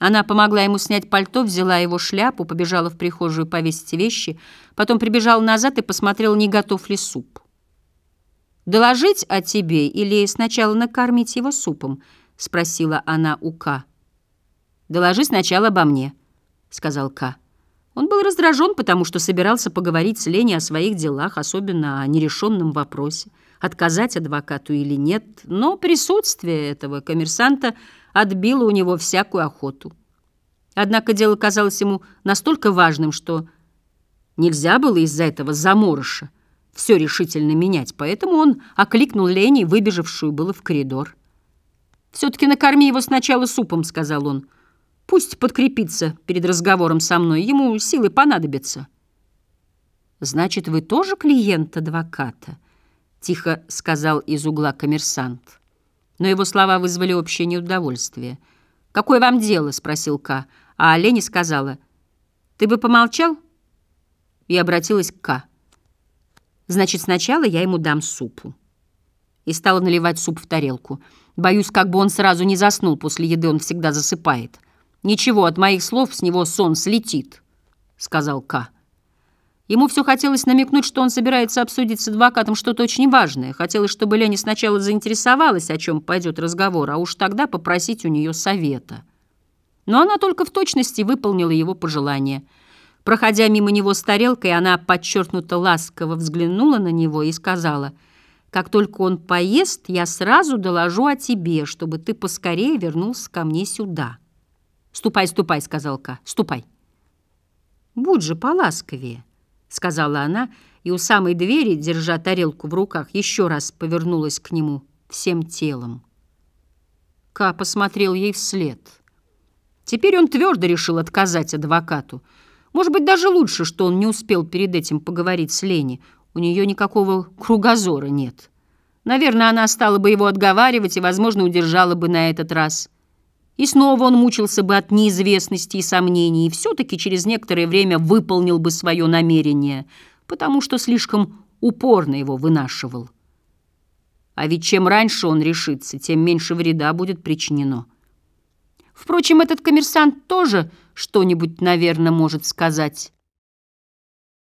Она помогла ему снять пальто, взяла его шляпу, побежала в прихожую повесить вещи, потом прибежала назад и посмотрела, не готов ли суп. «Доложить о тебе или сначала накормить его супом?» — спросила она у Ка. «Доложи сначала обо мне», — сказал Ка. Он был раздражен, потому что собирался поговорить с Леней о своих делах, особенно о нерешенном вопросе, отказать адвокату или нет, но присутствие этого коммерсанта отбило у него всякую охоту. Однако дело казалось ему настолько важным, что нельзя было из-за этого заморыша все решительно менять, поэтому он окликнул Лени, выбежавшую было в коридор. «Все-таки накорми его сначала супом», — сказал он. «Пусть подкрепится перед разговором со мной, ему силы понадобятся». «Значит, вы тоже клиент адвоката?» — тихо сказал из угла коммерсант. Но его слова вызвали общее неудовольствие. «Какое вам дело?» — спросил Ка. А Лени сказала, «Ты бы помолчал?» И обратилась к Ка. «Значит, сначала я ему дам супу». И стала наливать суп в тарелку. Боюсь, как бы он сразу не заснул, после еды он всегда засыпает. «Ничего, от моих слов с него сон слетит», — сказал Ка. Ему все хотелось намекнуть, что он собирается обсудить с адвокатом что-то очень важное. Хотелось, чтобы Лени сначала заинтересовалась, о чем пойдет разговор, а уж тогда попросить у нее совета. Но она только в точности выполнила его пожелание. Проходя мимо него с тарелкой, она подчеркнуто ласково взглянула на него и сказала, «Как только он поест, я сразу доложу о тебе, чтобы ты поскорее вернулся ко мне сюда». «Ступай, ступай», — сказал Ка, — «ступай». «Будь же поласковее». — сказала она, и у самой двери, держа тарелку в руках, еще раз повернулась к нему всем телом. Ка посмотрел ей вслед. Теперь он твердо решил отказать адвокату. Может быть, даже лучше, что он не успел перед этим поговорить с Лени. У нее никакого кругозора нет. Наверное, она стала бы его отговаривать и, возможно, удержала бы на этот раз — и снова он мучился бы от неизвестности и сомнений, и все-таки через некоторое время выполнил бы свое намерение, потому что слишком упорно его вынашивал. А ведь чем раньше он решится, тем меньше вреда будет причинено. Впрочем, этот коммерсант тоже что-нибудь, наверное, может сказать.